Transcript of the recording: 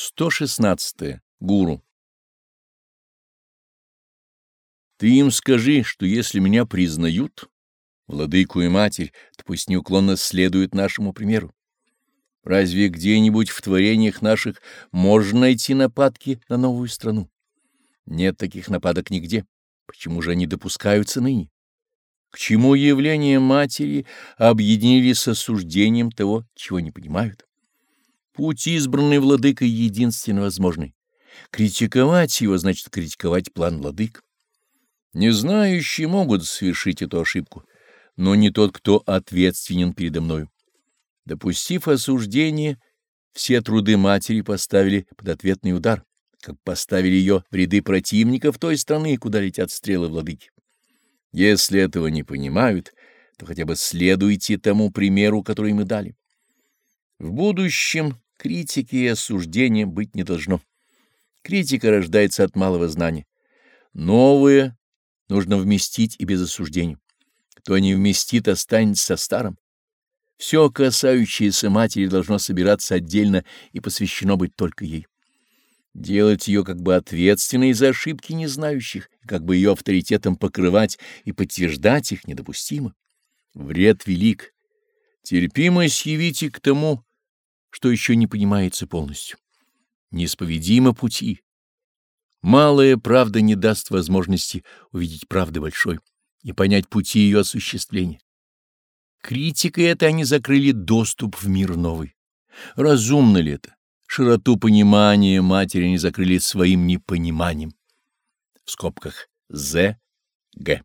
116. Гуру. Ты им скажи, что если меня признают, владыку и матерь, то пусть неуклонно следуют нашему примеру. Разве где-нибудь в творениях наших можно найти нападки на новую страну? Нет таких нападок нигде. Почему же они допускаются ныне? К чему явления матери объединились с осуждением того, чего не понимают? Путь, избранный владыкой, единственно возможный. Критиковать его значит критиковать план владык. Незнающие могут совершить эту ошибку, но не тот, кто ответственен передо мною. Допустив осуждение, все труды матери поставили под ответный удар, как поставили ее в ряды противников той страны, куда летят стрелы владыки. Если этого не понимают, то хотя бы следуйте тому примеру, который мы дали. В будущем Критики и осуждения быть не должно. Критика рождается от малого знания. Новое нужно вместить и без осуждений. Кто не вместит, останется старым. Все, касающееся матери, должно собираться отдельно и посвящено быть только ей. Делать ее как бы ответственной за ошибки незнающих, как бы ее авторитетом покрывать и подтверждать их недопустимо. Вред велик. Терпимость явите к тому, что еще не понимается полностью. Неисповедимо пути. Малая правда не даст возможности увидеть правды большой и понять пути ее осуществления. Критикой это они закрыли доступ в мир новый. Разумно ли это? Широту понимания матери они закрыли своим непониманием. В скобках З. Г.